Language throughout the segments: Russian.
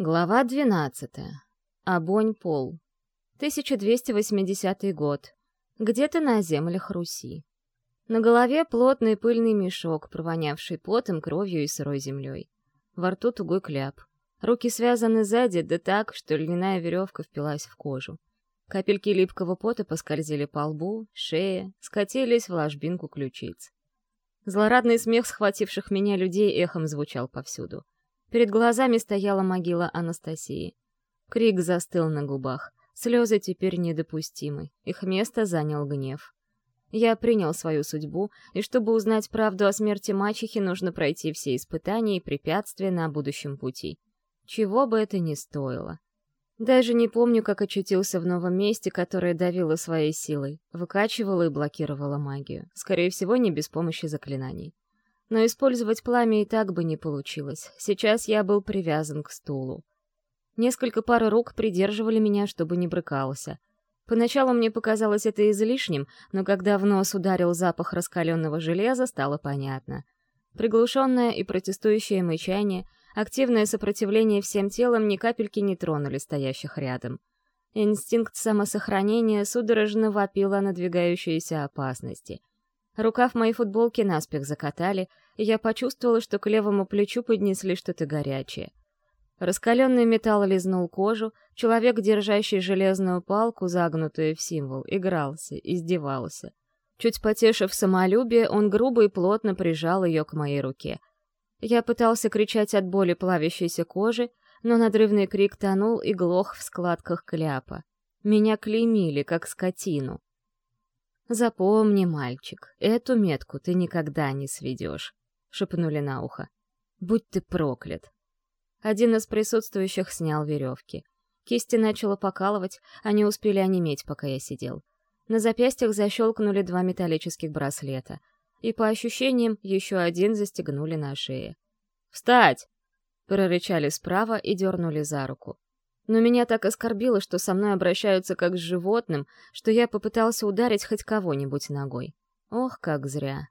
Глава 12. Обонь-пол. 1280 год. Где-то на землях Руси. На голове плотный пыльный мешок, провонявший потом, кровью и сырой землей. Во рту тугой кляп. Руки связаны сзади, да так, что льняная веревка впилась в кожу. Капельки липкого пота поскользили по лбу, шее, скатились в ложбинку ключиц. Злорадный смех схвативших меня людей эхом звучал повсюду. Перед глазами стояла могила Анастасии. Крик застыл на губах. Слезы теперь недопустимы. Их место занял гнев. Я принял свою судьбу, и чтобы узнать правду о смерти мачехи, нужно пройти все испытания и препятствия на будущем пути. Чего бы это ни стоило. Даже не помню, как очутился в новом месте, которое давило своей силой, выкачивало и блокировало магию. Скорее всего, не без помощи заклинаний. Но использовать пламя и так бы не получилось. Сейчас я был привязан к стулу. Несколько пар рук придерживали меня, чтобы не брыкался. Поначалу мне показалось это излишним, но когда в нос ударил запах раскаленного железа, стало понятно. Приглушенное и протестующее мычание, активное сопротивление всем телом ни капельки не тронули стоящих рядом. Инстинкт самосохранения судорожно вопил о надвигающейся опасности. Рукав моей футболки наспех закатали, и я почувствовала, что к левому плечу поднесли что-то горячее. Раскаленный металл лизнул кожу, человек, держащий железную палку, загнутую в символ, игрался, издевался. Чуть потешив самолюбие, он грубо и плотно прижал ее к моей руке. Я пытался кричать от боли плавящейся кожи, но надрывный крик тонул и глох в складках кляпа. Меня клеймили, как скотину. «Запомни, мальчик, эту метку ты никогда не сведешь», — шепнули на ухо. «Будь ты проклят». Один из присутствующих снял веревки. Кисти начало покалывать, они успели онеметь, пока я сидел. На запястьях защелкнули два металлических браслета. И, по ощущениям, еще один застегнули на шее. «Встать!» — прорычали справа и дернули за руку. Но меня так оскорбило, что со мной обращаются как с животным, что я попытался ударить хоть кого-нибудь ногой. Ох, как зря.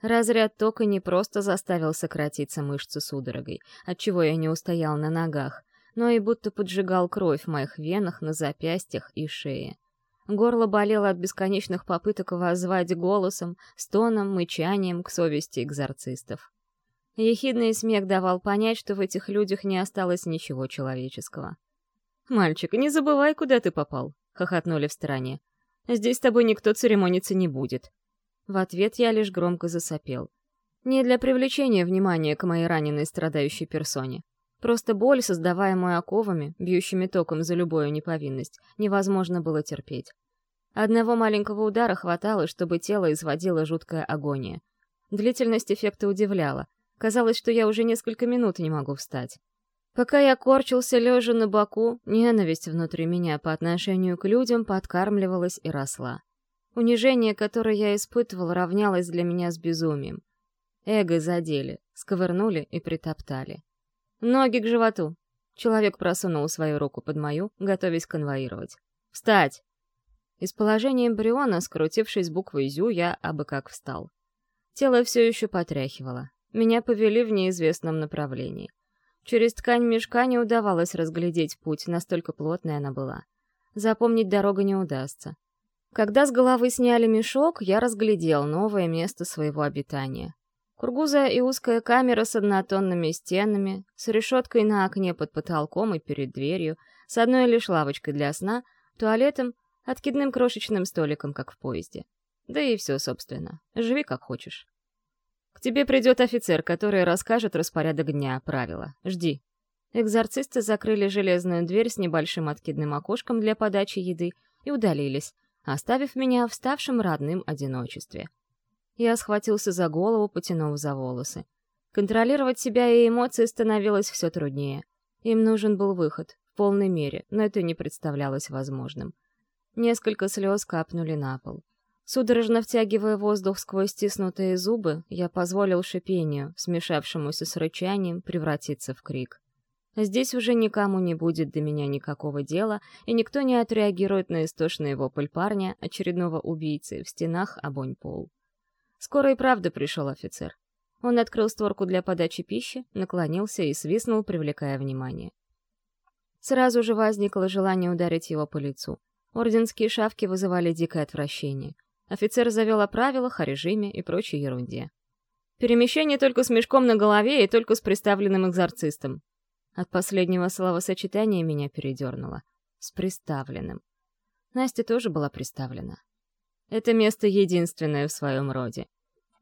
Разряд тока не просто заставил сократиться мышцы судорогой, отчего я не устоял на ногах, но и будто поджигал кровь в моих венах, на запястьях и шее. Горло болело от бесконечных попыток воззвать голосом, стоном, мычанием к совести экзорцистов. Ехидный смех давал понять, что в этих людях не осталось ничего человеческого. «Мальчик, не забывай, куда ты попал», — хохотнули в стороне. «Здесь с тобой никто церемониться не будет». В ответ я лишь громко засопел. Не для привлечения внимания к моей раненой страдающей персоне. Просто боль, создаваемую оковами, бьющими током за любую неповинность, невозможно было терпеть. Одного маленького удара хватало, чтобы тело изводило жуткая агония. Длительность эффекта удивляла. Казалось, что я уже несколько минут не могу встать. Пока я корчился лежа на боку, ненависть внутри меня по отношению к людям подкармливалась и росла. Унижение, которое я испытывал, равнялось для меня с безумием. Эго задели, сковырнули и притоптали. Ноги к животу. Человек просунул свою руку под мою, готовясь конвоировать. «Встать!» Из положения эмбриона, скрутившись буквой «зю», я абы как встал. Тело все еще потряхивало. Меня повели в неизвестном направлении. Через ткань мешка не удавалось разглядеть путь, настолько плотной она была. Запомнить дорогу не удастся. Когда с головы сняли мешок, я разглядел новое место своего обитания. Кургузая и узкая камера с однотонными стенами, с решеткой на окне под потолком и перед дверью, с одной лишь лавочкой для сна, туалетом, откидным крошечным столиком, как в поезде. Да и все, собственно. Живи как хочешь. К тебе придет офицер, который расскажет распорядок дня, правила. Жди. Экзорцисты закрыли железную дверь с небольшим откидным окошком для подачи еды и удалились, оставив меня в ставшем родным одиночестве. Я схватился за голову, потянув за волосы. Контролировать себя и эмоции становилось все труднее. Им нужен был выход, в полной мере, но это не представлялось возможным. Несколько слез капнули на пол. Судорожно втягивая воздух сквозь стиснутые зубы, я позволил шипению, смешавшемуся с рычанием, превратиться в крик. Здесь уже никому не будет до меня никакого дела, и никто не отреагирует на истошный вопль парня, очередного убийцы, в стенах обонь пол. Скоро и правда пришел офицер. Он открыл створку для подачи пищи, наклонился и свистнул, привлекая внимание. Сразу же возникло желание ударить его по лицу. Орденские шавки вызывали дикое отвращение. Офицер завел о правилах, о режиме и прочей ерунде. Перемещение только с мешком на голове и только с приставленным экзорцистом. От последнего словосочетания меня передернуло. С приставленным. Настя тоже была приставлена. Это место единственное в своем роде.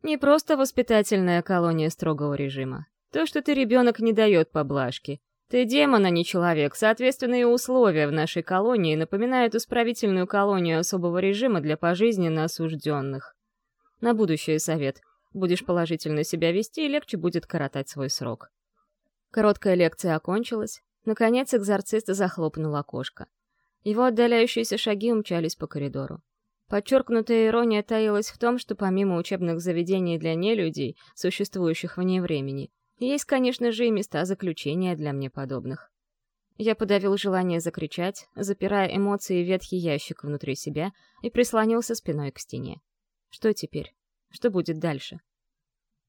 Не просто воспитательная колония строгого режима. То, что ты ребенок, не дает поблажки. Ты демон, а не человек. Соответственно, и условия в нашей колонии напоминают исправительную колонию особого режима для пожизненно осужденных. На будущее совет. Будешь положительно себя вести, и легче будет коротать свой срок. Короткая лекция окончилась. Наконец экзорцист захлопнул окошко. Его отдаляющиеся шаги умчались по коридору. Подчеркнутая ирония таилась в том, что помимо учебных заведений для нелюдей, существующих вне времени, есть, конечно же, и места заключения для мне подобных. Я подавил желание закричать, запирая эмоции в ветхий ящик внутри себя и прислонился спиной к стене. Что теперь? Что будет дальше?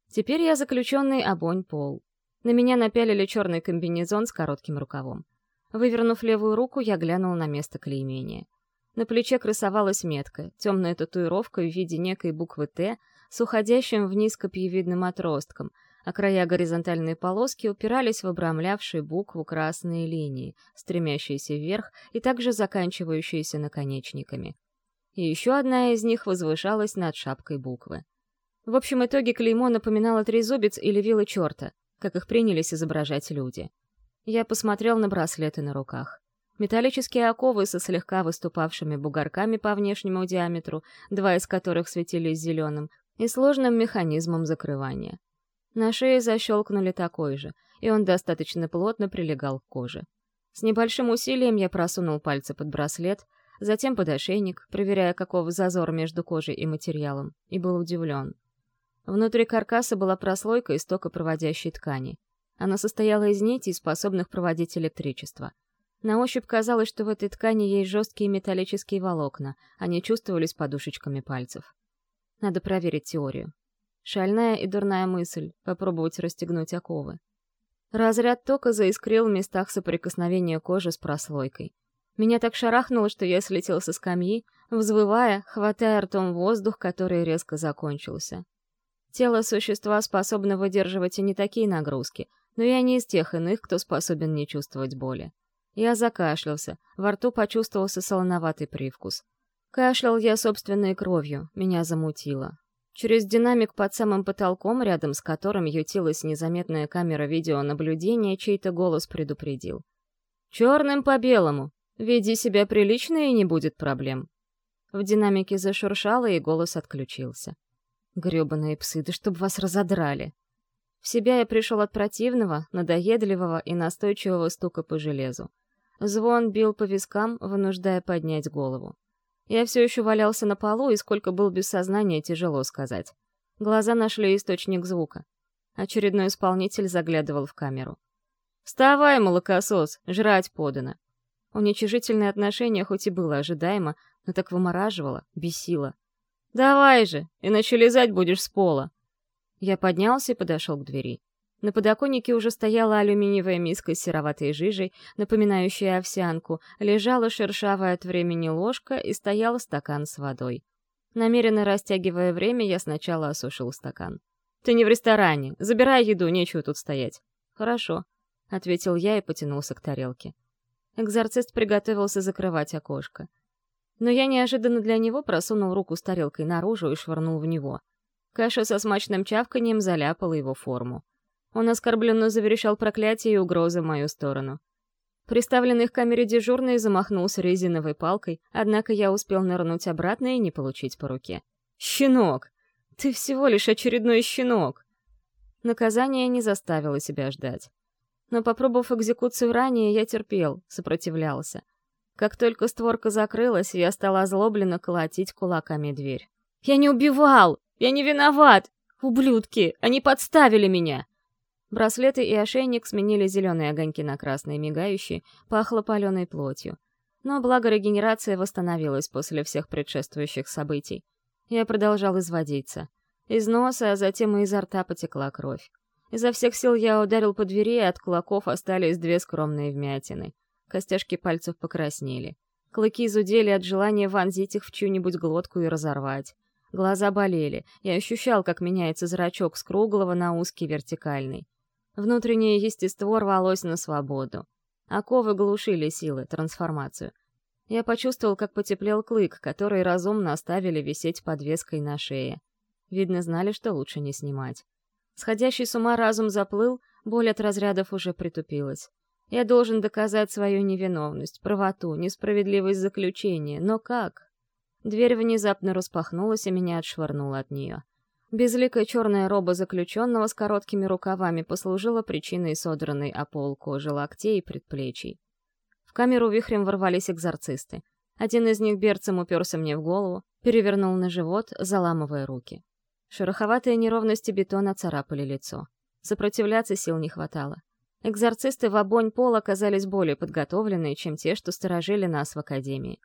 Теперь я заключенный обонь пол. На меня напялили черный комбинезон с коротким рукавом. Вывернув левую руку, я глянул на место клеймения — на плече красовалась метка, темная татуировка в виде некой буквы «Т» с уходящим вниз копьевидным отростком, а края горизонтальной полоски упирались в обрамлявшие букву красные линии, стремящиеся вверх и также заканчивающиеся наконечниками. И еще одна из них возвышалась над шапкой буквы. В общем итоге клеймо напоминало трезубец или вилы черта, как их принялись изображать люди. Я посмотрел на браслеты на руках. Металлические оковы со слегка выступавшими бугорками по внешнему диаметру, два из которых светились зеленым, и сложным механизмом закрывания. На шее защелкнули такой же, и он достаточно плотно прилегал к коже. С небольшим усилием я просунул пальцы под браслет, затем под ошейник, проверяя, каков зазор между кожей и материалом, и был удивлен. Внутри каркаса была прослойка из токопроводящей ткани. Она состояла из нитей, способных проводить электричество — на ощупь казалось, что в этой ткани есть жесткие металлические волокна, они чувствовались подушечками пальцев. Надо проверить теорию. Шальная и дурная мысль — попробовать расстегнуть оковы. Разряд тока заискрил в местах соприкосновения кожи с прослойкой. Меня так шарахнуло, что я слетел со скамьи, взвывая, хватая ртом воздух, который резко закончился. Тело существа способно выдерживать и не такие нагрузки, но я не из тех иных, кто способен не чувствовать боли. Я закашлялся, во рту почувствовался солоноватый привкус. Кашлял я собственной кровью, меня замутило. Через динамик под самым потолком, рядом с которым ютилась незаметная камера видеонаблюдения, чей-то голос предупредил. «Черным по белому! Веди себя прилично и не будет проблем!» В динамике зашуршало, и голос отключился. Грёбаные псы, да чтоб вас разодрали! В себя я пришел от противного, надоедливого и настойчивого стука по железу. Звон бил по вискам, вынуждая поднять голову. Я все еще валялся на полу, и сколько был без сознания, тяжело сказать. Глаза нашли источник звука. Очередной исполнитель заглядывал в камеру. «Вставай, молокосос, жрать подано!» Уничижительное отношение хоть и было ожидаемо, но так вымораживало, бесило. «Давай же, иначе лизать будешь с пола!» Я поднялся и подошел к двери. На подоконнике уже стояла алюминиевая миска с сероватой жижей, напоминающая овсянку, лежала шершавая от времени ложка и стоял стакан с водой. Намеренно растягивая время, я сначала осушил стакан. «Ты не в ресторане. Забирай еду, нечего тут стоять». «Хорошо», — ответил я и потянулся к тарелке. Экзорцист приготовился закрывать окошко. Но я неожиданно для него просунул руку с тарелкой наружу и швырнул в него. Каша со смачным чавканием заляпала его форму. Он оскорбленно заверещал проклятие и угрозы в мою сторону. Приставленный к камере дежурный замахнулся резиновой палкой, однако я успел нырнуть обратно и не получить по руке. «Щенок! Ты всего лишь очередной щенок!» Наказание не заставило себя ждать. Но, попробовав экзекуцию ранее, я терпел, сопротивлялся. Как только створка закрылась, я стал озлобленно колотить кулаками дверь. «Я не убивал! Я не виноват! Ублюдки! Они подставили меня!» Браслеты и ошейник сменили зеленые огоньки на красные мигающие, пахло паленой плотью. Но благо регенерация восстановилась после всех предшествующих событий. Я продолжал изводиться. Из носа, а затем и изо рта потекла кровь. Изо всех сил я ударил по двери, и от кулаков остались две скромные вмятины. костяшки пальцев покраснели. Клыки зудели от желания вонзить их в чью-нибудь глотку и разорвать. Глаза болели, я ощущал, как меняется зрачок с круглого на узкий вертикальный. Внутреннее естество рвалось на свободу. Оковы глушили силы, трансформацию. Я почувствовал, как потеплел клык, который разумно оставили висеть подвеской на шее. Видно, знали, что лучше не снимать. Сходящий с ума разум заплыл, боль от разрядов уже притупилась. Я должен доказать свою невиновность, правоту, несправедливость заключения. Но как? Дверь внезапно распахнулась, и меня отшвырнуло от нее. Безликая черная роба заключенного с короткими рукавами послужила причиной содранной о пол кожи локтей и предплечий. В камеру вихрем ворвались экзорцисты. Один из них берцем уперся мне в голову, перевернул на живот, заламывая руки. Шероховатые неровности бетона царапали лицо. Сопротивляться сил не хватало. Экзорцисты в обонь пол оказались более подготовленные, чем те, что сторожили нас в академии.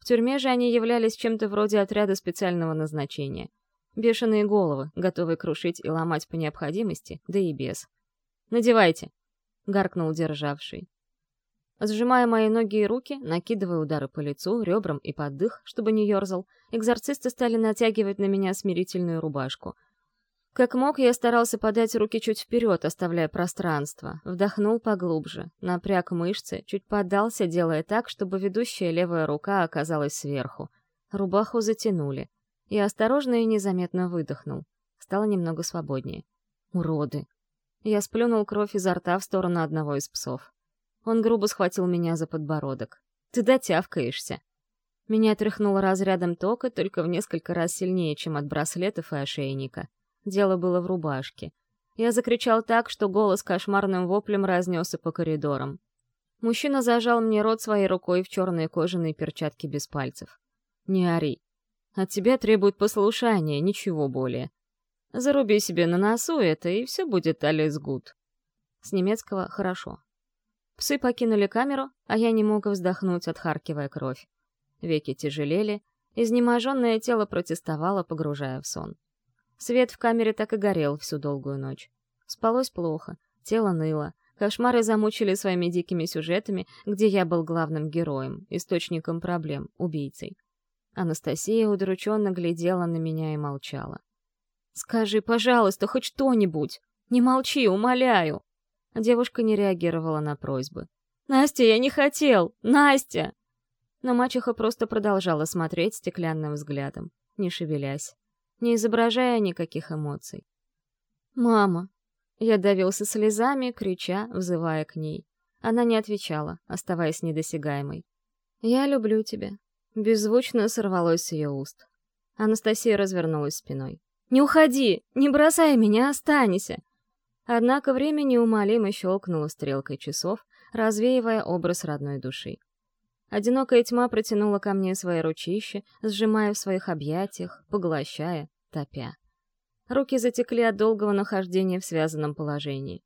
В тюрьме же они являлись чем-то вроде отряда специального назначения. Бешеные головы, готовые крушить и ломать по необходимости, да и без. «Надевайте!» — гаркнул державший. Сжимая мои ноги и руки, накидывая удары по лицу, ребрам и под дых, чтобы не ерзал, экзорцисты стали натягивать на меня смирительную рубашку — как мог, я старался подать руки чуть вперед, оставляя пространство. Вдохнул поглубже, напряг мышцы, чуть поддался, делая так, чтобы ведущая левая рука оказалась сверху. Рубаху затянули. Я осторожно и незаметно выдохнул. Стало немного свободнее. Уроды. Я сплюнул кровь изо рта в сторону одного из псов. Он грубо схватил меня за подбородок. «Ты дотявкаешься!» Меня тряхнуло разрядом тока, только в несколько раз сильнее, чем от браслетов и ошейника. Дело было в рубашке. Я закричал так, что голос кошмарным воплем разнесся по коридорам. Мужчина зажал мне рот своей рукой в черные кожаные перчатки без пальцев. «Не ори. От тебя требует послушания, ничего более. Заруби себе на носу это, и все будет alles good». С немецкого «хорошо». Псы покинули камеру, а я не мог вздохнуть, отхаркивая кровь. Веки тяжелели, изнеможенное тело протестовало, погружая в сон. Свет в камере так и горел всю долгую ночь. Спалось плохо, тело ныло, кошмары замучили своими дикими сюжетами, где я был главным героем, источником проблем, убийцей. Анастасия удрученно глядела на меня и молчала. «Скажи, пожалуйста, хоть что-нибудь! Не молчи, умоляю!» Девушка не реагировала на просьбы. «Настя, я не хотел! Настя!» Но мачеха просто продолжала смотреть стеклянным взглядом, не шевелясь не изображая никаких эмоций. «Мама!» Я давился слезами, крича, взывая к ней. Она не отвечала, оставаясь недосягаемой. «Я люблю тебя», — беззвучно сорвалось с ее уст. Анастасия развернулась спиной. «Не уходи! Не бросай меня, останься!» Однако время неумолимо щелкнуло стрелкой часов, развеивая образ родной души. Одинокая тьма протянула ко мне свои ручища, сжимая в своих объятиях, поглощая, топя. Руки затекли от долгого нахождения в связанном положении.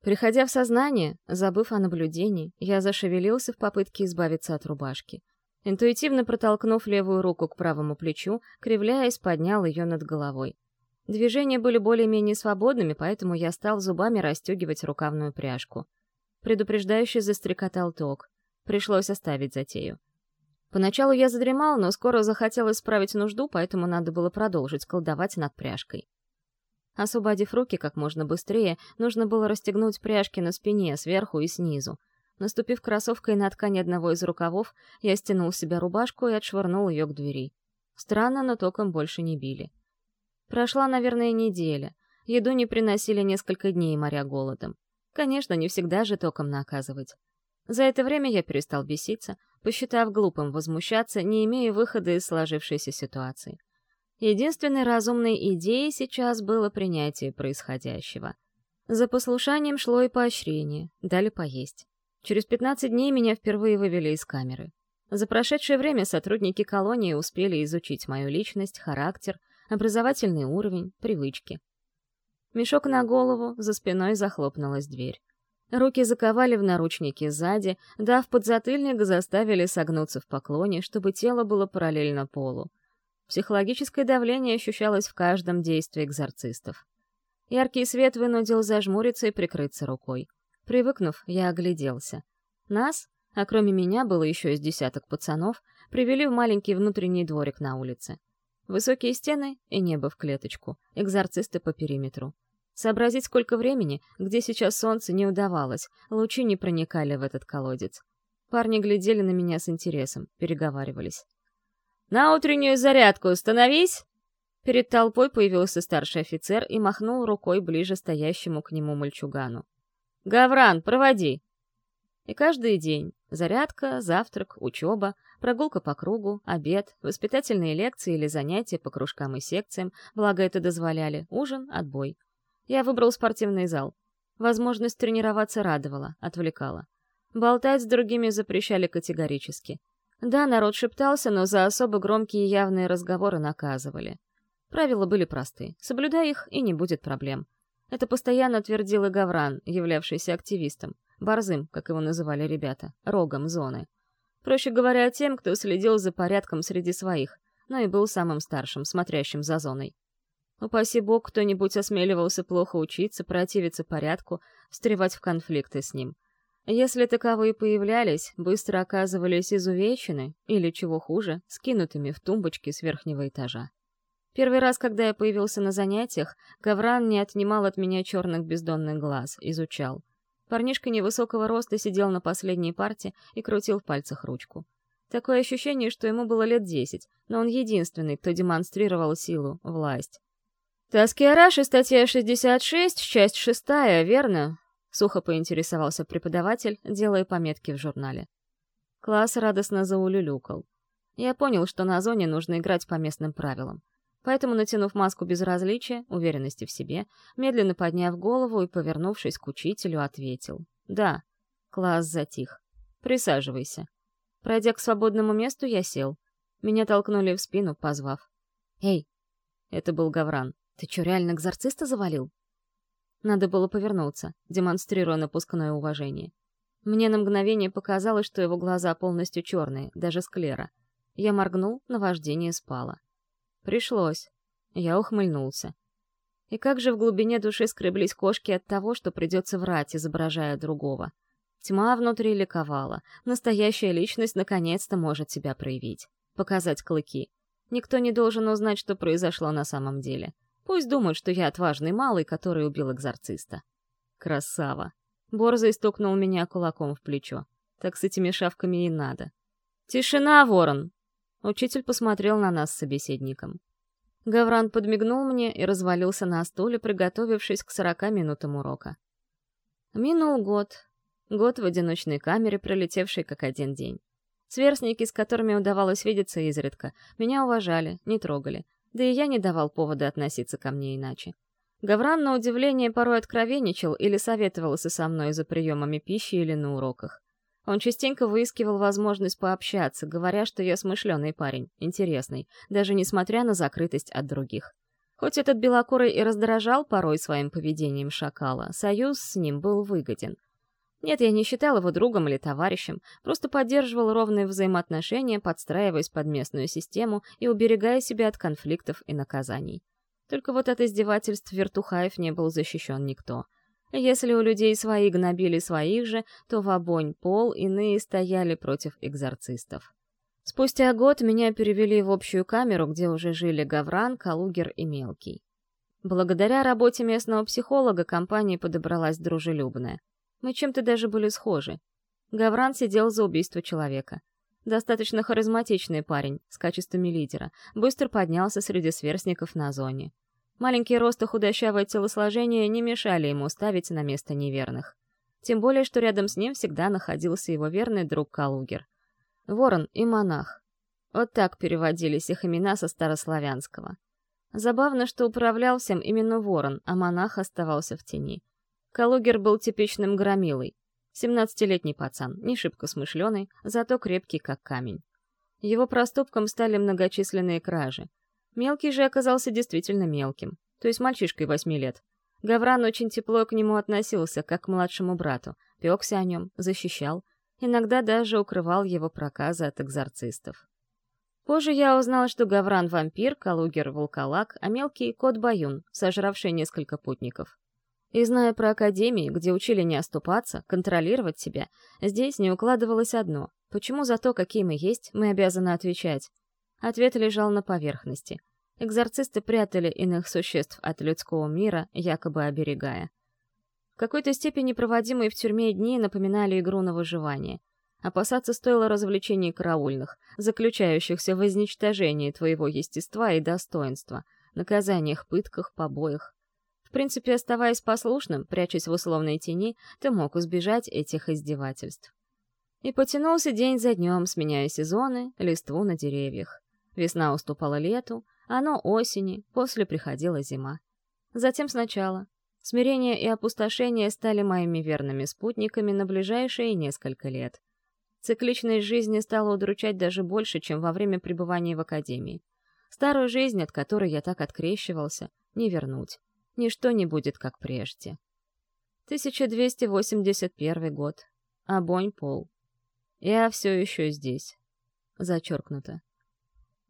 Приходя в сознание, забыв о наблюдении, я зашевелился в попытке избавиться от рубашки. Интуитивно протолкнув левую руку к правому плечу, кривляясь, поднял ее над головой. Движения были более-менее свободными, поэтому я стал зубами расстегивать рукавную пряжку. Предупреждающий застрекотал ток. Пришлось оставить затею. Поначалу я задремал, но скоро захотел исправить нужду, поэтому надо было продолжить колдовать над пряжкой. Освободив руки как можно быстрее, нужно было расстегнуть пряжки на спине, сверху и снизу. Наступив кроссовкой на ткань одного из рукавов, я стянул себе рубашку и отшвырнул ее к двери. Странно, но током больше не били. Прошла, наверное, неделя. Еду не приносили несколько дней, моря голодом. Конечно, не всегда же током наказывать. За это время я перестал беситься, посчитав глупым возмущаться, не имея выхода из сложившейся ситуации. Единственной разумной идеей сейчас было принятие происходящего. За послушанием шло и поощрение, дали поесть. Через 15 дней меня впервые вывели из камеры. За прошедшее время сотрудники колонии успели изучить мою личность, характер, образовательный уровень, привычки. Мешок на голову, за спиной захлопнулась дверь. Руки заковали в наручники сзади, дав подзатыльник, заставили согнуться в поклоне, чтобы тело было параллельно полу. Психологическое давление ощущалось в каждом действии экзорцистов. Яркий свет вынудил зажмуриться и прикрыться рукой. Привыкнув, я огляделся. Нас, а кроме меня было еще из десяток пацанов, привели в маленький внутренний дворик на улице. Высокие стены и небо в клеточку, экзорцисты по периметру. Сообразить, сколько времени, где сейчас солнце, не удавалось, лучи не проникали в этот колодец. Парни глядели на меня с интересом, переговаривались. «На утреннюю зарядку становись!» Перед толпой появился старший офицер и махнул рукой ближе стоящему к нему мальчугану. «Гавран, проводи!» И каждый день — зарядка, завтрак, учеба, прогулка по кругу, обед, воспитательные лекции или занятия по кружкам и секциям, благо это дозволяли, ужин, отбой. Я выбрал спортивный зал. Возможность тренироваться радовала, отвлекала. Болтать с другими запрещали категорически. Да, народ шептался, но за особо громкие явные разговоры наказывали. Правила были просты. Соблюдай их, и не будет проблем. Это постоянно твердил и Гавран, являвшийся активистом. Борзым, как его называли ребята, рогом зоны. Проще говоря, тем, кто следил за порядком среди своих, но и был самым старшим, смотрящим за зоной. Упаси бог, кто-нибудь осмеливался плохо учиться, противиться порядку, встревать в конфликты с ним. Если таковые появлялись, быстро оказывались изувечены, или, чего хуже, скинутыми в тумбочки с верхнего этажа. Первый раз, когда я появился на занятиях, Гавран не отнимал от меня черных бездонных глаз, изучал. Парнишка невысокого роста сидел на последней парте и крутил в пальцах ручку. Такое ощущение, что ему было лет десять, но он единственный, кто демонстрировал силу, власть. «Таскиараши, статья 66, часть 6, верно?» — сухо поинтересовался преподаватель, делая пометки в журнале. Класс радостно заулюлюкал. Я понял, что на зоне нужно играть по местным правилам. Поэтому, натянув маску безразличия, уверенности в себе, медленно подняв голову и повернувшись к учителю, ответил. «Да». Класс затих. «Присаживайся». Пройдя к свободному месту, я сел. Меня толкнули в спину, позвав. «Эй!» Это был Гавран. «Ты чё, реально экзорциста завалил?» Надо было повернуться, демонстрируя напускное уважение. Мне на мгновение показалось, что его глаза полностью черные, даже склера. Я моргнул, наваждение спало. Пришлось. Я ухмыльнулся. И как же в глубине души скреблись кошки от того, что придется врать, изображая другого. Тьма внутри ликовала. Настоящая личность наконец-то может себя проявить. Показать клыки. Никто не должен узнать, что произошло на самом деле. Пусть думают, что я отважный малый, который убил экзорциста. Красава. Борзый стукнул меня кулаком в плечо. Так с этими шавками и надо. «Тишина, ворон!» Учитель посмотрел на нас с собеседником. Гавран подмигнул мне и развалился на стуле, приготовившись к сорока минутам урока. Минул год. Год в одиночной камере, пролетевший как один день. Сверстники, с которыми удавалось видеться изредка, меня уважали, не трогали, да и я не давал повода относиться ко мне иначе. Гавран, на удивление, порой откровенничал или советовался со мной за приемами пищи или на уроках. Он частенько выискивал возможность пообщаться, говоря, что я смышленый парень, интересный, даже несмотря на закрытость от других. Хоть этот белокурый и раздражал порой своим поведением шакала, союз с ним был выгоден. Нет, я не считал его другом или товарищем, просто поддерживал ровные взаимоотношения, подстраиваясь под местную систему и уберегая себя от конфликтов и наказаний. Только вот от издевательств вертухаев не был защищен никто — если у людей свои гнобили своих же, то в обонь пол иные стояли против экзорцистов. Спустя год меня перевели в общую камеру, где уже жили Гавран, Калугер и Мелкий. Благодаря работе местного психолога компания подобралась дружелюбная. Мы чем-то даже были схожи. Гавран сидел за убийство человека. Достаточно харизматичный парень, с качествами лидера, быстро поднялся среди сверстников на зоне. Маленький рост и худощавое телосложение не мешали ему ставить на место неверных. Тем более, что рядом с ним всегда находился его верный друг Калугер. Ворон и монах. Вот так переводились их имена со старославянского. Забавно, что управлял всем именно ворон, а монах оставался в тени. Калугер был типичным громилой. Семнадцатилетний пацан, не шибко смышленый, зато крепкий как камень. Его проступком стали многочисленные кражи. Мелкий же оказался действительно мелким, то есть мальчишкой восьми лет. Гавран очень тепло к нему относился, как к младшему брату, пекся о нем, защищал, иногда даже укрывал его проказы от экзорцистов. Позже я узнал, что Гавран — вампир, Калугер — волколак, а мелкий — кот Баюн, сожравший несколько путников. И зная про академии, где учили не оступаться, контролировать себя, здесь не укладывалось одно. Почему за то, какие мы есть, мы обязаны отвечать? Ответ лежал на поверхности. Экзорцисты прятали иных существ от людского мира, якобы оберегая. В какой-то степени проводимые в тюрьме дни напоминали игру на выживание. Опасаться стоило развлечений караульных, заключающихся в изничтожении твоего естества и достоинства, наказаниях, пытках, побоях. В принципе, оставаясь послушным, прячась в условной тени, ты мог избежать этих издевательств. И потянулся день за днем, сменяя сезоны, листву на деревьях. Весна уступала лету, оно осени, после приходила зима. Затем сначала. Смирение и опустошение стали моими верными спутниками на ближайшие несколько лет. Цикличность жизни стала удручать даже больше, чем во время пребывания в академии. Старую жизнь, от которой я так открещивался, не вернуть ничто не будет как прежде. 1281 год. Обонь пол. Я все еще здесь. Зачеркнуто.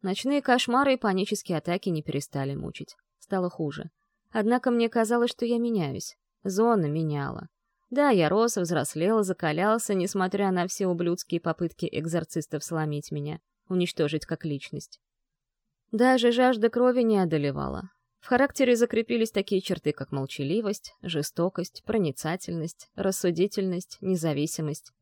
Ночные кошмары и панические атаки не перестали мучить. Стало хуже. Однако мне казалось, что я меняюсь. Зона меняла. Да, я рос, взрослел, закалялся, несмотря на все ублюдские попытки экзорцистов сломить меня, уничтожить как личность. Даже жажда крови не одолевала. В характере закрепились такие черты, как молчаливость, жестокость, проницательность, рассудительность, независимость.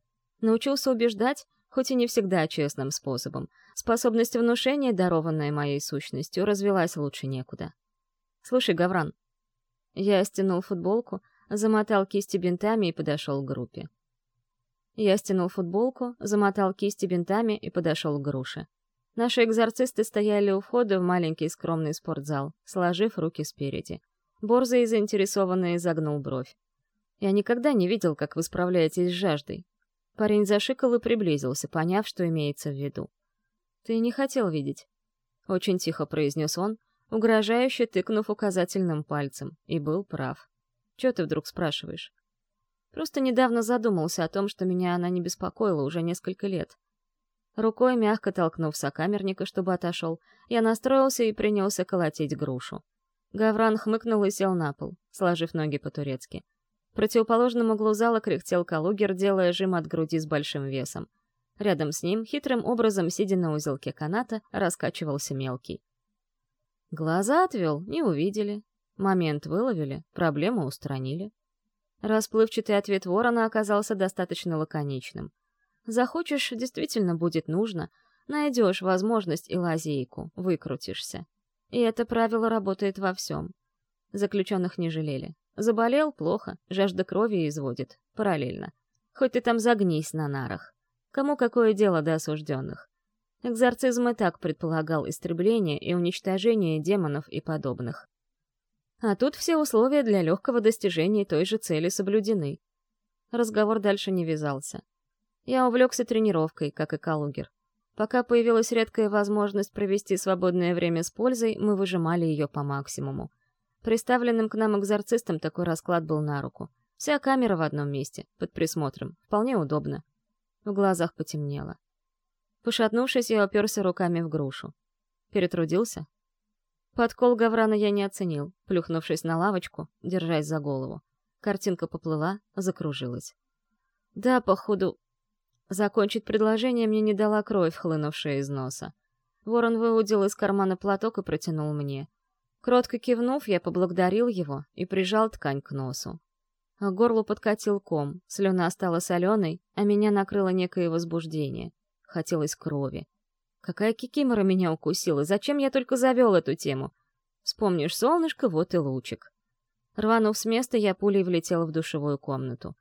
Научился убеждать, хоть и не всегда честным способом. Способность внушения, дарованная моей сущностью, развилась лучше некуда. «Слушай, Гавран». Я стянул футболку, замотал кисти бинтами и подошел к группе. Я стянул футболку, замотал кисти бинтами и подошел к груше. Наши экзорцисты стояли у входа в маленький скромный спортзал, сложив руки спереди. Борзый заинтересованно изогнул бровь. Я никогда не видел, как вы справляетесь с жаждой. Парень зашикал и приблизился, поняв, что имеется в виду. «Ты не хотел видеть?» Очень тихо произнес он, угрожающе тыкнув указательным пальцем, и был прав. «Чё ты вдруг спрашиваешь?» Просто недавно задумался о том, что меня она не беспокоила уже несколько лет. Рукой мягко толкнув сокамерника, чтобы отошел, я настроился и принялся колотить грушу. Гавран хмыкнул и сел на пол, сложив ноги по-турецки. В противоположном углу зала кряхтел Калугер, делая жим от груди с большим весом. Рядом с ним, хитрым образом сидя на узелке каната, раскачивался мелкий. Глаза отвел, не увидели. Момент выловили, проблему устранили. Расплывчатый ответ ворона оказался достаточно лаконичным — Захочешь, действительно будет нужно, найдешь возможность и лазейку, выкрутишься. И это правило работает во всем. Заключенных не жалели. Заболел — плохо, жажда крови изводит, параллельно. Хоть ты там загнись на нарах. Кому какое дело до осужденных? Экзорцизм и так предполагал истребление и уничтожение демонов и подобных. А тут все условия для легкого достижения той же цели соблюдены. Разговор дальше не вязался. Я увлекся тренировкой, как и Калугер. Пока появилась редкая возможность провести свободное время с пользой, мы выжимали ее по максимуму. Приставленным к нам экзорцистам такой расклад был на руку. Вся камера в одном месте, под присмотром. Вполне удобно. В глазах потемнело. Пошатнувшись, я оперся руками в грушу. Перетрудился? Подкол Гаврана я не оценил, плюхнувшись на лавочку, держась за голову. Картинка поплыла, закружилась. Да, походу, Закончить предложение мне не дала кровь, хлынувшая из носа. Ворон выудил из кармана платок и протянул мне. Кротко кивнув, я поблагодарил его и прижал ткань к носу. А горлу подкатил ком, слюна стала соленой, а меня накрыло некое возбуждение. Хотелось крови. Какая кикимора меня укусила, зачем я только завел эту тему? Вспомнишь солнышко, вот и лучик. Рванув с места, я пулей влетела в душевую комнату.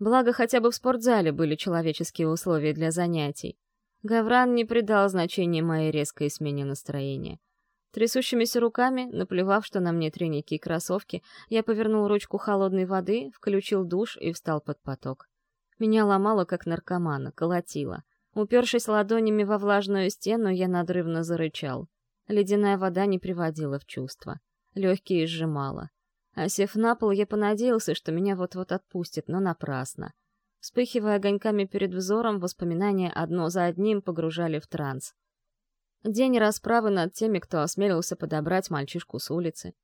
Благо, хотя бы в спортзале были человеческие условия для занятий. Гавран не придал значения моей резкой смене настроения. Трясущимися руками, наплевав, что на мне треники и кроссовки, я повернул ручку холодной воды, включил душ и встал под поток. Меня ломало, как наркомана, колотило. Упершись ладонями во влажную стену, я надрывно зарычал. Ледяная вода не приводила в чувство. Легкие сжимала. Осев на пол, я понадеялся, что меня вот-вот отпустит, но напрасно. Вспыхивая огоньками перед взором, воспоминания одно за одним погружали в транс. День расправы над теми, кто осмелился подобрать мальчишку с улицы.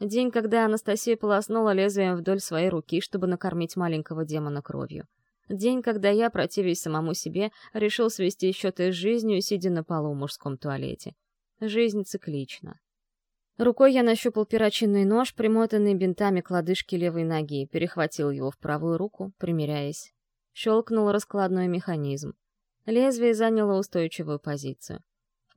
День, когда Анастасия полоснула лезвием вдоль своей руки, чтобы накормить маленького демона кровью. День, когда я, противясь самому себе, решил свести счеты с жизнью, сидя на полу в мужском туалете. Жизнь циклична. Рукой я нащупал перочинный нож, примотанный бинтами к лодыжке левой ноги, перехватил его в правую руку, примеряясь. Щелкнул раскладной механизм. Лезвие заняло устойчивую позицию.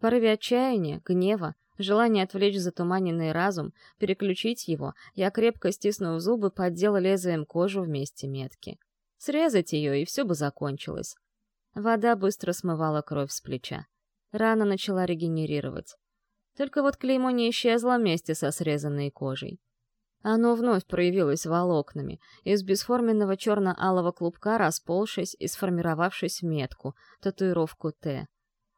Порыве отчаяния, гнева, желания отвлечь затуманенный разум, переключить его, я, крепко стиснув зубы, поддел лезвием кожу вместе метки. Срезать ее, и все бы закончилось. Вода быстро смывала кровь с плеча. Рана начала регенерировать. Только вот клеймо не исчезло вместе со срезанной кожей. Оно вновь проявилось волокнами, из бесформенного черно-алого клубка расползшись и сформировавшись в метку, татуировку «Т».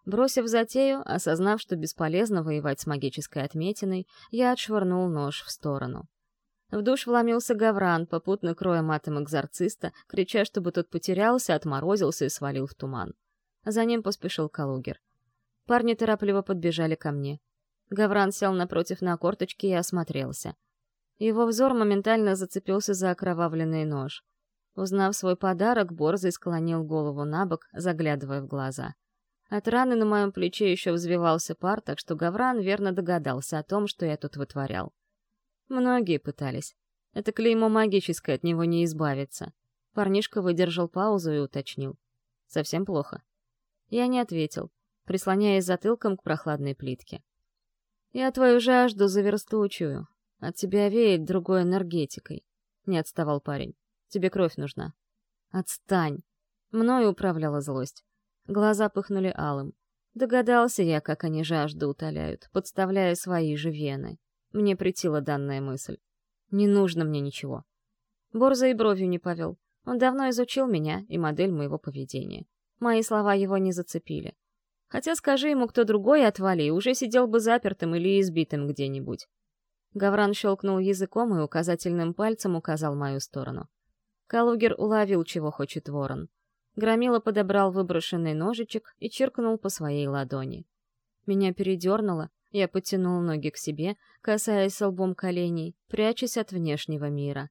Бросив затею, осознав, что бесполезно воевать с магической отметиной, я отшвырнул нож в сторону. В душ вломился Гавран, попутно кроя матом экзорциста, крича, чтобы тот потерялся, отморозился и свалил в туман. За ним поспешил Калугер. Парни торопливо подбежали ко мне. Гавран сел напротив на корточки и осмотрелся. Его взор моментально зацепился за окровавленный нож. Узнав свой подарок, Борзый склонил голову на бок, заглядывая в глаза. От раны на моем плече еще взвивался пар, так что Гавран верно догадался о том, что я тут вытворял. Многие пытались. Это клеймо магическое, от него не избавиться. Парнишка выдержал паузу и уточнил. Совсем плохо. Я не ответил, прислоняясь затылком к прохладной плитке. Я твою жажду за. От тебя веет другой энергетикой. Не отставал парень. Тебе кровь нужна. Отстань. Мною управляла злость. Глаза пыхнули алым. Догадался я, как они жажду утоляют, подставляя свои же вены. Мне притила данная мысль. Не нужно мне ничего. Борза и бровью не повел. Он давно изучил меня и модель моего поведения. Мои слова его не зацепили. Хотя скажи ему кто другой отвали, уже сидел бы запертым или избитым где-нибудь. Гавран щелкнул языком и указательным пальцем указал мою сторону. Калугер уловил, чего хочет ворон. Громила подобрал выброшенный ножичек и чиркнул по своей ладони. Меня передернуло, я потянул ноги к себе, касаясь лбом коленей, прячась от внешнего мира.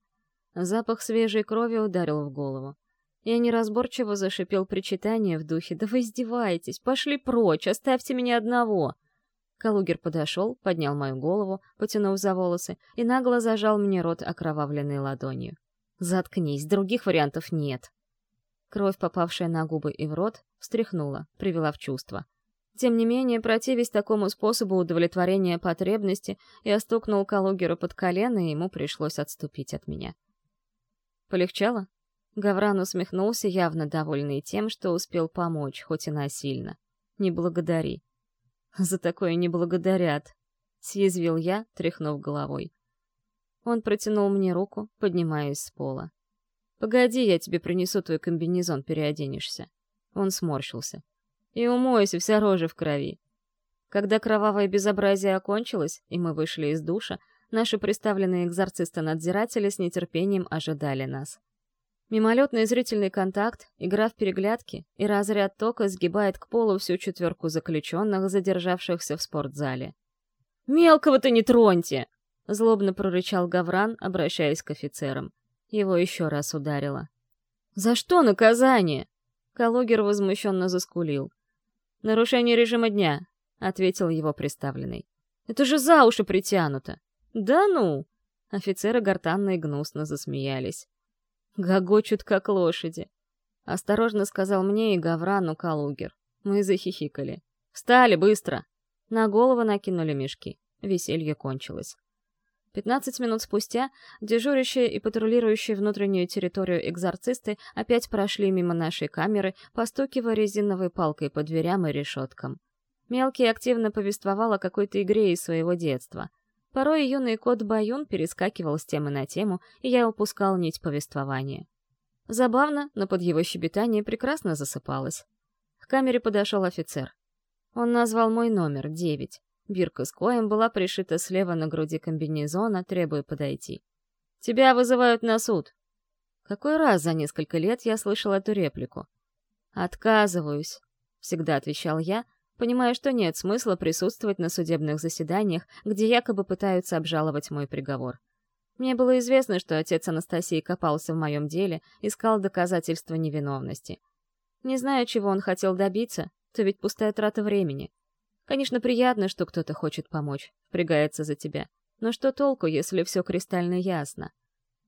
Запах свежей крови ударил в голову. Я неразборчиво зашипел причитание в духе «Да вы издеваетесь! Пошли прочь! Оставьте меня одного!» Калугер подошел, поднял мою голову, потянув за волосы, и нагло зажал мне рот окровавленной ладонью. «Заткнись, других вариантов нет!» Кровь, попавшая на губы и в рот, встряхнула, привела в чувство. Тем не менее, противясь такому способу удовлетворения потребности, я стукнул Калугеру под колено, и ему пришлось отступить от меня. «Полегчало?» Гавран усмехнулся, явно довольный тем, что успел помочь, хоть и насильно. «Не благодари». «За такое не благодарят», — съязвил я, тряхнув головой. Он протянул мне руку, поднимаясь с пола. «Погоди, я тебе принесу твой комбинезон, переоденешься». Он сморщился. «И умойся, вся рожа в крови». Когда кровавое безобразие окончилось, и мы вышли из душа, наши представленные экзорцисты-надзиратели с нетерпением ожидали нас. Мимолетный зрительный контакт, игра в переглядки, и разряд тока сгибает к полу всю четверку заключенных, задержавшихся в спортзале. «Мелкого-то не троньте!» — злобно прорычал Гавран, обращаясь к офицерам. Его еще раз ударило. «За что наказание?» Калугер возмущенно заскулил. «Нарушение режима дня», — ответил его представленный. «Это же за уши притянуто!» «Да ну!» Офицеры гортанно и гнусно засмеялись. Гогочут, как лошади. Осторожно сказал мне и Гаврану Калугер. Мы захихикали. «Встали, быстро!» На голову накинули мешки. Веселье кончилось. Пятнадцать минут спустя дежурящие и патрулирующие внутреннюю территорию экзорцисты опять прошли мимо нашей камеры, постукивая резиновой палкой по дверям и решеткам. Мелкий активно повествовал о какой-то игре из своего детства. Порой юный кот Баюн перескакивал с темы на тему, и я упускал нить повествования. Забавно, но под его щебетание прекрасно засыпалось. К камере подошел офицер. Он назвал мой номер, девять. Бирка с коем была пришита слева на груди комбинезона, требуя подойти. «Тебя вызывают на суд!» Какой раз за несколько лет я слышал эту реплику? «Отказываюсь», — всегда отвечал я, понимая, что нет смысла присутствовать на судебных заседаниях, где якобы пытаются обжаловать мой приговор. Мне было известно, что отец Анастасии копался в моем деле, искал доказательства невиновности. Не знаю, чего он хотел добиться, то ведь пустая трата времени. Конечно, приятно, что кто-то хочет помочь, впрягается за тебя. Но что толку, если все кристально ясно?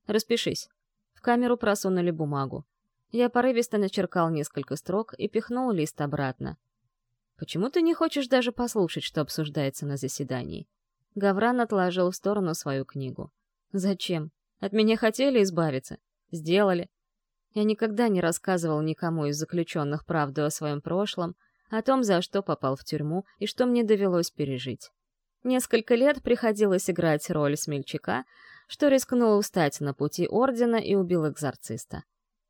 Распишись. В камеру просунули бумагу. Я порывисто начеркал несколько строк и пихнул лист обратно. «Почему ты не хочешь даже послушать, что обсуждается на заседании?» Гавран отложил в сторону свою книгу. «Зачем? От меня хотели избавиться? Сделали. Я никогда не рассказывал никому из заключенных правду о своем прошлом, о том, за что попал в тюрьму и что мне довелось пережить. Несколько лет приходилось играть роль смельчака, что рискнул устать на пути Ордена и убил экзорциста.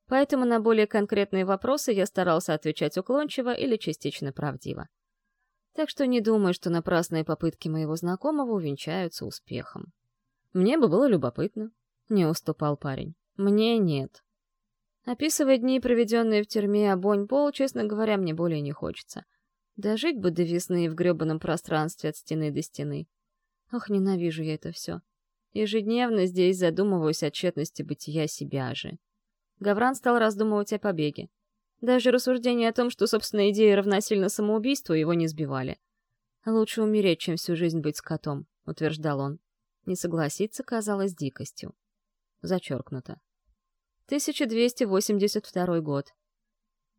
Поэтому на более конкретные вопросы я старался отвечать уклончиво или частично правдиво. Так что не думаю, что напрасные попытки моего знакомого увенчаются успехом. Мне бы было любопытно. Не уступал парень. Мне нет. Описывая дни, проведенные в тюрьме Обонь Пол, честно говоря, мне более не хочется. Дожить бы до весны в грёбаном пространстве от стены до стены. Ох, ненавижу я это все. Ежедневно здесь задумываюсь о тщетности бытия себя же. Гавран стал раздумывать о побеге. Даже рассуждения о том, что, собственно, идея равносильно самоубийству, его не сбивали. «Лучше умереть, чем всю жизнь быть скотом», — утверждал он. Не согласиться казалось дикостью. Зачеркнуто. 1282 год.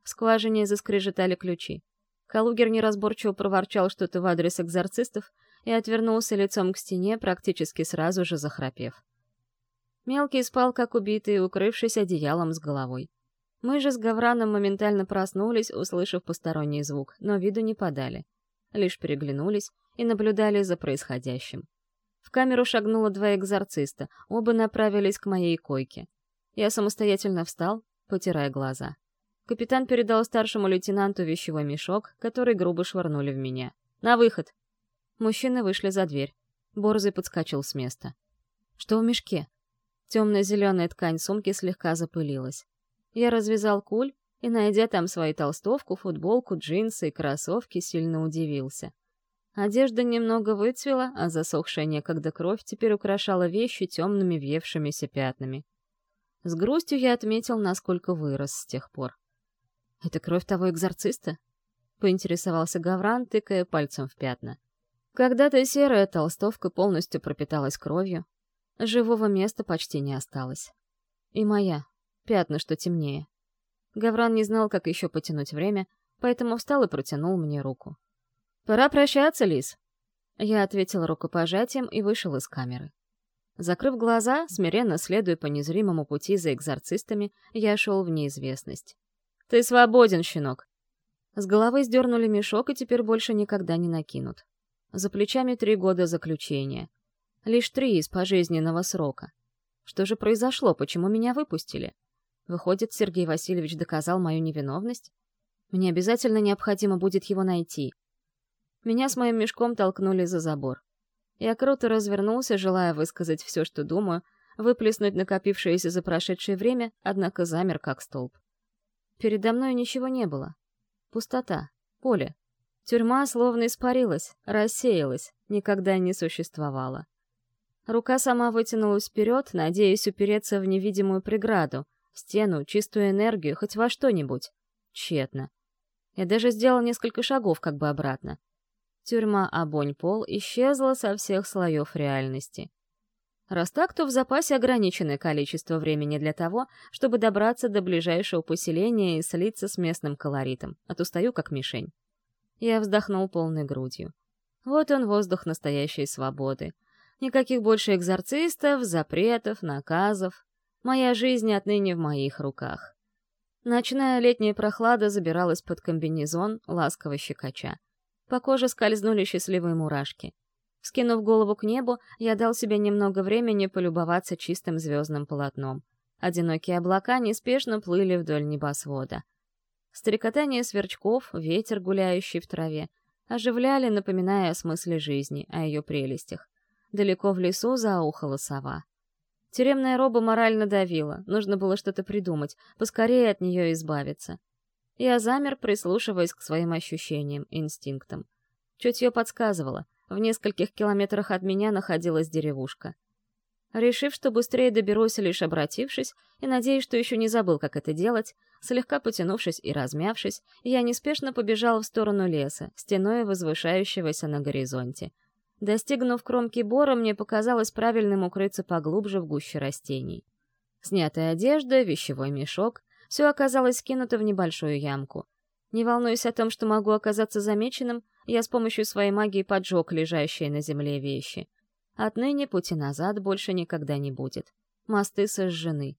В скважине заскрежетали ключи. Калугер неразборчиво проворчал что-то в адрес экзорцистов и отвернулся лицом к стене, практически сразу же захрапев. Мелкий спал, как убитый, укрывшись одеялом с головой. Мы же с Гавраном моментально проснулись, услышав посторонний звук, но виду не подали. Лишь переглянулись и наблюдали за происходящим. В камеру шагнуло два экзорциста, оба направились к моей койке. Я самостоятельно встал, потирая глаза. Капитан передал старшему лейтенанту вещевой мешок, который грубо швырнули в меня. «На выход!» Мужчины вышли за дверь. Борзый подскочил с места. «Что в мешке?» Темно-зеленая ткань сумки слегка запылилась. Я развязал куль и, найдя там свою толстовку, футболку, джинсы и кроссовки, сильно удивился. Одежда немного выцвела, а засохшая некогда кровь теперь украшала вещи темными въевшимися пятнами. С грустью я отметил, насколько вырос с тех пор. «Это кровь того экзорциста?» — поинтересовался Гавран, тыкая пальцем в пятна. Когда-то серая толстовка полностью пропиталась кровью. Живого места почти не осталось. И моя. Пятна, что темнее. Гавран не знал, как еще потянуть время, поэтому встал и протянул мне руку. «Пора прощаться, Лис!» Я ответил рукопожатием и вышел из камеры. Закрыв глаза, смиренно следуя по незримому пути за экзорцистами, я шел в неизвестность. «Ты свободен, щенок!» С головы сдернули мешок и теперь больше никогда не накинут. За плечами три года заключения. Лишь три из пожизненного срока. Что же произошло, почему меня выпустили? Выходит, Сергей Васильевич доказал мою невиновность? Мне обязательно необходимо будет его найти. Меня с моим мешком толкнули за забор. Я круто развернулся, желая высказать все, что думаю, выплеснуть накопившееся за прошедшее время, однако замер как столб. Передо мной ничего не было. Пустота, поле. Тюрьма словно испарилась, рассеялась, никогда не существовала. Рука сама вытянулась вперед, надеясь упереться в невидимую преграду, стену, чистую энергию, хоть во что-нибудь. Тщетно. Я даже сделал несколько шагов как бы обратно. Тюрьма Абонь-Пол исчезла со всех слоев реальности. Раз так, то в запасе ограниченное количество времени для того, чтобы добраться до ближайшего поселения и слиться с местным колоритом, а то стою как мишень. Я вздохнул полной грудью. Вот он, воздух настоящей свободы. Никаких больше экзорцистов, запретов, наказов. Моя жизнь отныне в моих руках. Ночная летняя прохлада забиралась под комбинезон, ласково щекоча. По коже скользнули счастливые мурашки. Скинув голову к небу, я дал себе немного времени полюбоваться чистым звездным полотном. Одинокие облака неспешно плыли вдоль небосвода. Стрекотание сверчков, ветер, гуляющий в траве, оживляли, напоминая о смысле жизни, о ее прелестях. Далеко в лесу заухала сова. Тюремная роба морально давила, нужно было что-то придумать, поскорее от нее избавиться. Я замер, прислушиваясь к своим ощущениям, инстинктам. Чутье подсказывало, в нескольких километрах от меня находилась деревушка. Решив, что быстрее доберусь, лишь обратившись, и надеясь, что еще не забыл, как это делать, слегка потянувшись и размявшись, я неспешно побежал в сторону леса, стеной возвышающегося на горизонте. Достигнув кромки бора, мне показалось правильным укрыться поглубже в гуще растений. Снятая одежда, вещевой мешок — все оказалось скинуто в небольшую ямку. Не волнуясь о том, что могу оказаться замеченным, я с помощью своей магии поджег лежащие на земле вещи. Отныне пути назад больше никогда не будет. Мосты сожжены.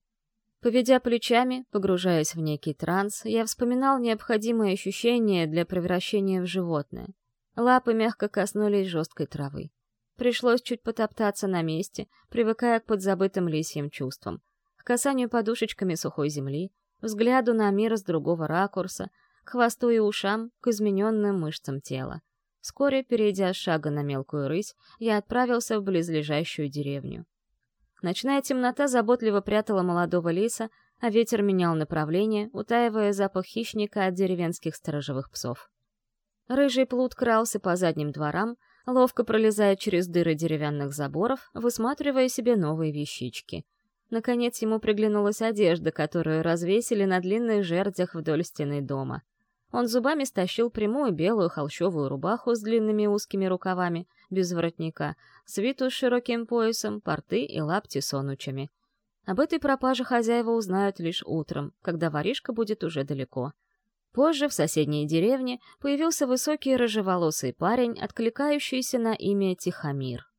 Поведя плечами, погружаясь в некий транс, я вспоминал необходимые ощущения для превращения в животное. Лапы мягко коснулись жесткой травы. Пришлось чуть потоптаться на месте, привыкая к подзабытым лисьим чувствам, к касанию подушечками сухой земли, взгляду на мир с другого ракурса, к хвосту и ушам, к измененным мышцам тела. Вскоре, перейдя с шага на мелкую рысь, я отправился в близлежащую деревню. Ночная темнота заботливо прятала молодого лиса, а ветер менял направление, утаивая запах хищника от деревенских сторожевых псов. Рыжий плут крался по задним дворам, ловко пролезая через дыры деревянных заборов, высматривая себе новые вещички. Наконец ему приглянулась одежда, которую развесили на длинных жердях вдоль стены дома. Он зубами стащил прямую белую холщовую рубаху с длинными узкими рукавами, без воротника, свиту с широким поясом, порты и лапти с онучами. Об этой пропаже хозяева узнают лишь утром, когда воришка будет уже далеко. Позже в соседней деревне появился высокий рыжеволосый парень, откликающийся на имя Тихомир.